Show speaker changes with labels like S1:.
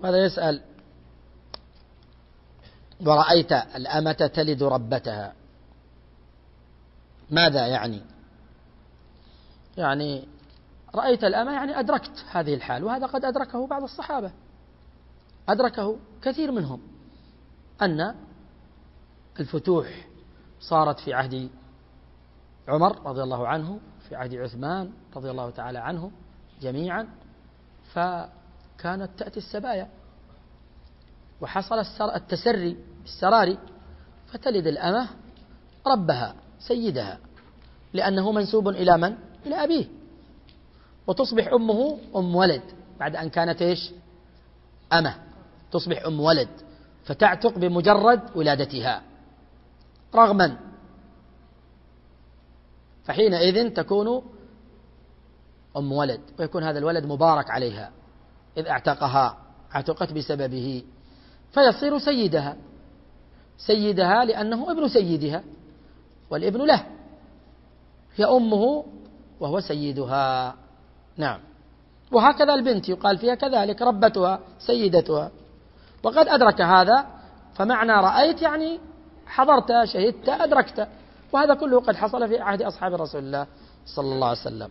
S1: ماذا يسأل؟ ورأيت الأمة تلد ربتها. ماذا يعني؟ يعني رأيت الأمة يعني أدركت هذه الحال وهذا قد أدركه بعض الصحابة. أدركه كثير منهم أن الفتوح صارت في عهد عمر رضي الله عنه في عهد عثمان رضي الله تعالى عنه جميعا. فكانت تأتي السبايا. وحصل التسري السراري فتلد الأمة ربها سيدها لأنه منسوب إلى من؟ إلى أبيه. وتصبح أمه أم ولد. بعد أن كانت إيش؟ أمة. تصبح أم ولد. فتعتق بمجرد ولادتها. رغما. فحينئذ تكون أم ولد ويكون هذا الولد مبارك عليها. إذ اعتقها اعتقت بسببه فيصير سيدها. سيدها لأنه ابن سيدها والابن له هي أمه وهو سيدها. نعم. وهكذا البنت يقال فيها كذلك ربتها سيدتها. وقد أدرك هذا فمعنى رأيت يعني حضرت شهدت أدركت. وهذا كله قد حصل في عهد أصحاب رسول الله صلى الله عليه وسلم.